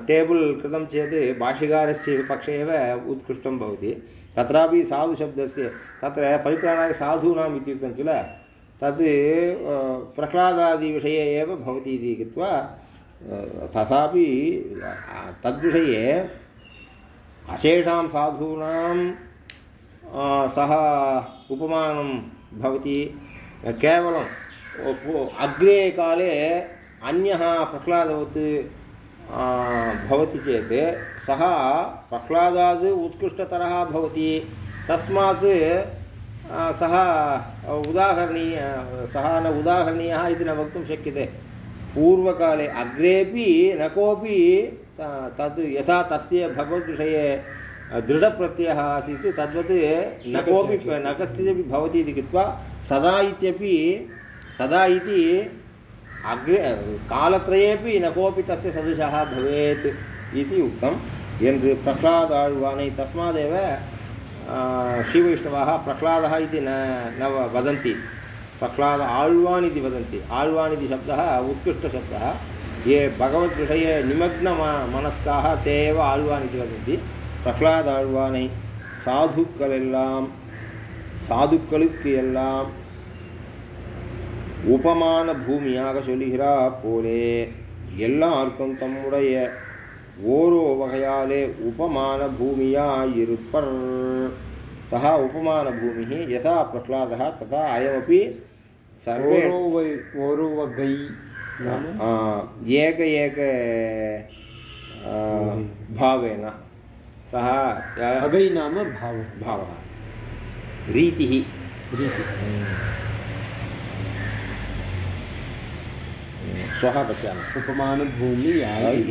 टेबल् कृतं चेत् भाष्यकारस्य पक्षे एव उत्कृष्टं भवति। तत्रापि साधुशब्दस्य, तत्र परित्राणाय साधूनाम् इत्युक्तं किल? तत् प्रह्लादादिविषये एव भवति इति कृत्वा तथापि तद्विषये अशेषां साधूनां सः उपमानं भवति। केवलं अग्रे काले अन्यः प्रह्लादवत् भवति चेत् सः प्रह्लादात् उत्कृष्टतरः भवति। तस्मात् सः उदाहरणीय सः न उदाहरणीयः इति न वक्तुं शक्यते। पूर्वकाले अग्रेपि न कोऽपि त- तद् यथा तस्य भगवद्विषये दृढप्रत्ययः आसीत् तद्वत् न कोऽपि न कस्यचिपि भवति इति कृत्वा सदा इत्यपि सदा इति अग्रे कालत्रयेपि न कोपि तस्य सदृशः भवेत् इति उक्तम् एन् प्रह्लादाळ्वाणि तस्मादेव श्रीवैष्णवाः प्रह्लादः इति न न वदन्ति प्रह्लाद आळ्वान् इति वदन्ति आळ्वान् इति शब्दः उत्कृष्टशब्दः ये भगवद्विषये निमग्न मनस्काः ते एव आळ्वान् इति वदन्ति प्रह्लाद आळ्वानै साधुक्कलेल्लां साधुक्कळुक्कि एल्लां உபமான பூமியாக சொல்லுகிறார் போலே எல்லாருக்கும் தம்முடைய ஓரோ வகையாலே உபமான பூமியாயிருப்பர் सः उपमानभूमिः यथा प्रह्लादः तथा अयमपि सर्वे ओरो वै ओरो वगै नाम आ, एक एक आ, भावेन सः य- अगै नाम भावः भावः रीतिः रीति श्वः पश्यामः उपमानभूमि आयि